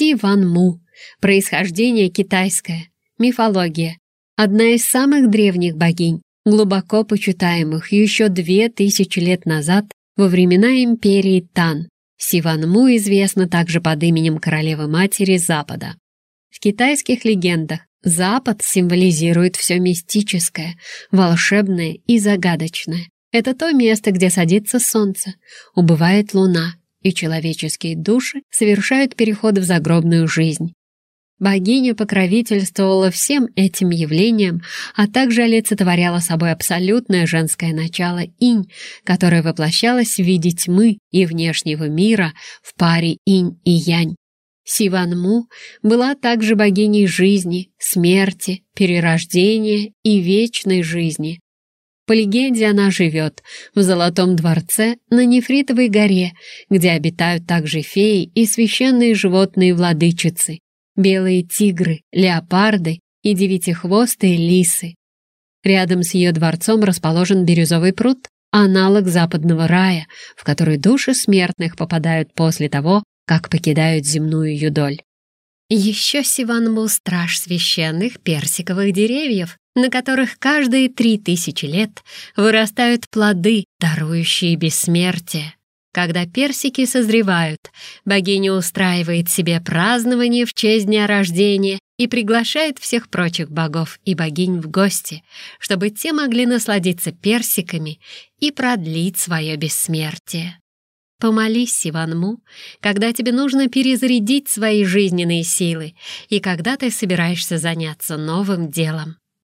Си Ван Му. Происхождение китайское. Мифология. Одна из самых древних богинь, глубоко почитаемых еще две тысячи лет назад во времена империи Тан. Си Ван Му известна также под именем королевы-матери Запада. В китайских легендах Запад символизирует все мистическое, волшебное и загадочное. Это то место, где садится солнце, убывает луна, и человеческие души совершают переход в загробную жизнь. Богиня покровительствовала всем этим явлениям, а также олицетворяла собой абсолютное женское начало инь, которое воплощалось в виде тьмы и внешнего мира в паре инь и янь. Сиванму была также богиней жизни, смерти, перерождения и вечной жизни. По легенде, она живет в Золотом дворце на Нефритовой горе, где обитают также феи и священные животные-владычицы, белые тигры, леопарды и девятихвостые лисы. Рядом с ее дворцом расположен бирюзовый пруд, аналог западного рая, в который души смертных попадают после того, как покидают земную юдоль. Еще Сиван был страж священных персиковых деревьев, на которых каждые три тысячи лет вырастают плоды, дарующие бессмертие. Когда персики созревают, богиня устраивает себе празднование в честь дня рождения и приглашает всех прочих богов и богинь в гости, чтобы те могли насладиться персиками и продлить свое бессмертие. Помолись Сиванму, когда тебе нужно перезарядить свои жизненные силы и когда ты собираешься заняться новым делом.